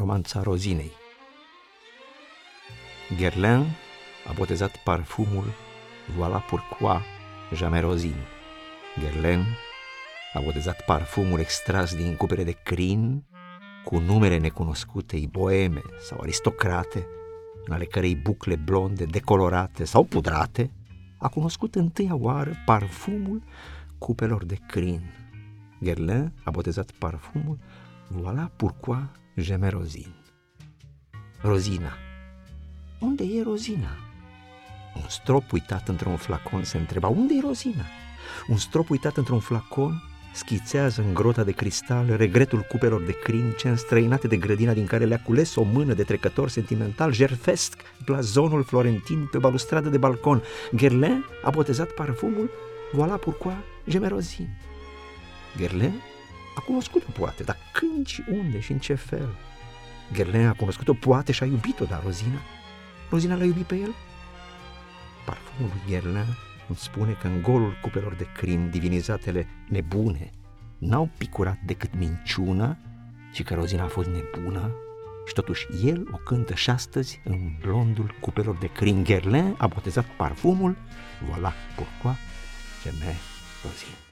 romanța Rozinei. Guerlain a botezat parfumul Voilà pourquoi jamais Rosine. Guerlain a botezat parfumul extras din cupere de crin cu numere necunoscute, boeme sau aristocrate, în ale cărei bucle blonde, decolorate sau pudrate, a cunoscut întâia oară parfumul cupelor de crin. Guerlain a botezat parfumul Voilà pourquoi j'aime Rosine. Rozina. Unde e Rozina? Un strop uitat într-un flacon se întreba, unde e Rozina? Un strop uitat într-un flacon schițează în grota de cristal regretul cupelor de crin ce înstrăinate de grădina din care le-a cules o mână de trecător sentimental, jerfesc blazonul florentin pe balustradă de balcon. Guerlain a botezat parfumul Voilà pourquoi gemerozin. Guerlain a cunoscut-o poate, dar când și unde și în ce fel? Guerlain a cunoscut-o poate și a iubit-o, dar Rozina? Rozina l-a iubit pe el? Parfumul lui Guerlain îmi spune că în golul cupelor de crin divinizatele nebune n-au picurat decât minciuna și că Rozina a fost nebună și totuși el o cântă și astăzi în blondul cupelor de crin. Guerlain a botezat parfumul, voilà pourquoi j'aimais Rozina.